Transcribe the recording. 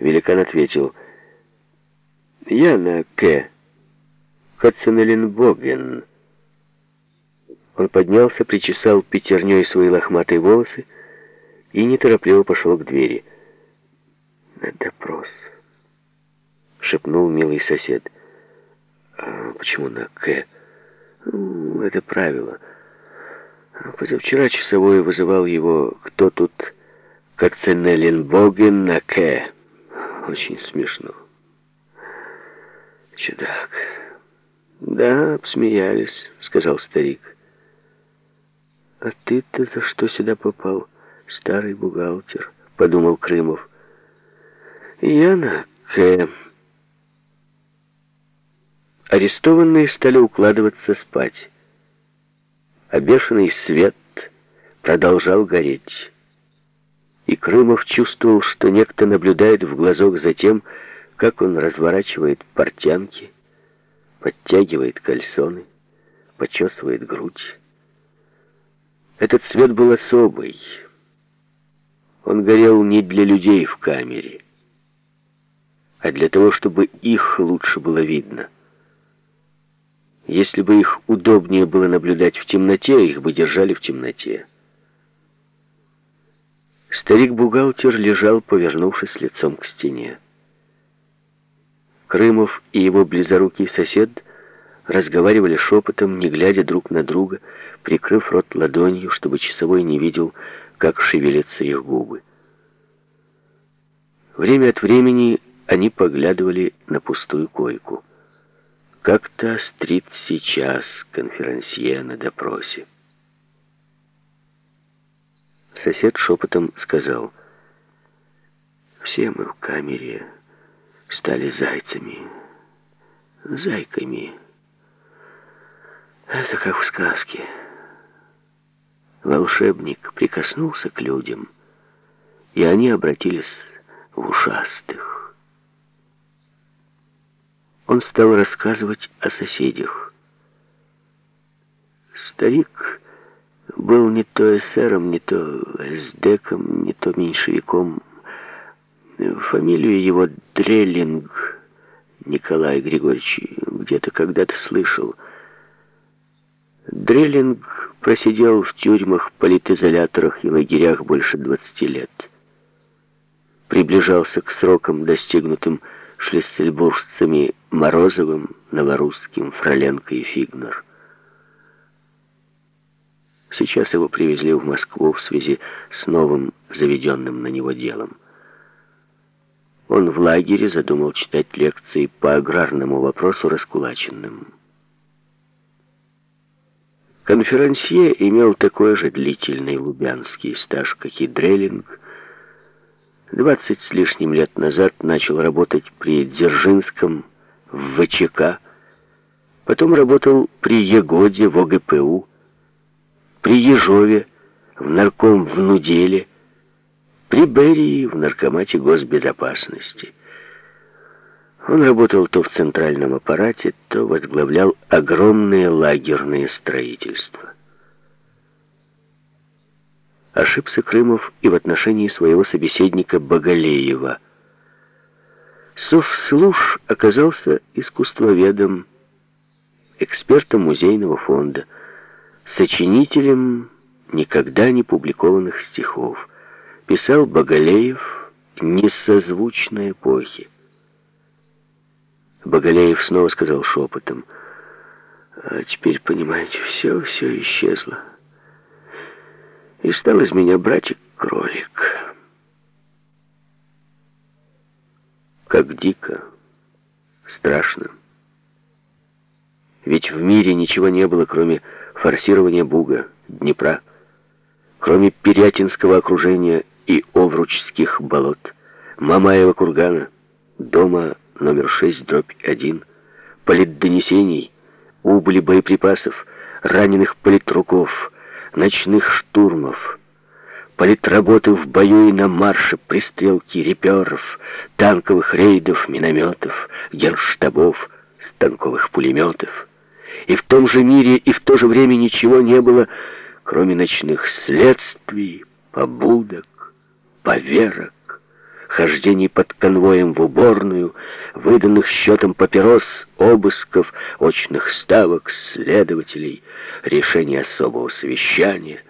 Великан ответил, «Я на К. Кацанеленбоген». Он поднялся, причесал пятерней свои лохматые волосы и неторопливо пошел к двери. «На допрос», — шепнул милый сосед. «А почему на «К»?» ну, «Это правило». Позавчера часовой вызывал его «Кто тут?» Каценеленбоген на «К». Очень смешно. Чудак. «Да, обсмеялись», — сказал старик. «А ты-то за что сюда попал, старый бухгалтер?» — подумал Крымов. «Я на К». Арестованные стали укладываться спать, а бешеный свет продолжал гореть. Крымов чувствовал, что некто наблюдает в глазок за тем, как он разворачивает портянки, подтягивает кальсоны, почесывает грудь. Этот свет был особый. Он горел не для людей в камере, а для того, чтобы их лучше было видно. Если бы их удобнее было наблюдать в темноте, их бы держали в темноте. Старик-бухгалтер лежал, повернувшись лицом к стене. Крымов и его близорукий сосед разговаривали шепотом, не глядя друг на друга, прикрыв рот ладонью, чтобы часовой не видел, как шевелятся их губы. Время от времени они поглядывали на пустую койку. Как-то острит сейчас конферансье на допросе. Сосед шепотом сказал, «Все мы в камере стали зайцами, зайками». Это как в сказке. Волшебник прикоснулся к людям, и они обратились в ушастых. Он стал рассказывать о соседях. Старик был не то эсером, не то эсдеком, не то меньшевиком. Фамилию его Дреллинг Николай Григорьевич где-то когда-то слышал — Дреллинг просидел в тюрьмах, политизоляторах и лагерях больше 20 лет. Приближался к срокам, достигнутым шлиссельбуржцами Морозовым, Новорусским, Фроленко и Фигнер. Сейчас его привезли в Москву в связи с новым заведенным на него делом. Он в лагере задумал читать лекции по аграрному вопросу раскулаченным. Конферансье имел такой же длительный лубянский стаж, как и Дреллинг. Двадцать с лишним лет назад начал работать при Дзержинском в ВЧК, потом работал при Егоде в ОГПУ, при Ежове в нарком в Нуделе, при Берии в наркомате госбезопасности – он работал то в центральном аппарате, то возглавлял огромные лагерные строительства. Ошибся Крымов и в отношении своего собеседника Боголеева. Совслуж оказался искусствоведом, экспертом музейного фонда, сочинителем никогда не публикованных стихов. Писал Боголеев «Несозвучной эпохи». Боголеев снова сказал шепотом. А теперь, понимаете, все, все исчезло. И стал из меня братик-кролик. Как дико, страшно. Ведь в мире ничего не было, кроме форсирования Буга, Днепра, кроме Перятинского окружения и Овручских болот, Мамаева кургана, дома номер 6, дробь 1, политдонесений, убыли боеприпасов, раненых политруков, ночных штурмов, политработы в бою и на марше, пристрелки реперов, танковых рейдов, минометов, генштабов, станковых пулеметов и в том же мире, и в то же время ничего не было, кроме ночных следствий, побудок, поверок, хождений под конвоем в уборную, выданных счетом папирос, обысков, очных ставок, следователей, решений особого совещания.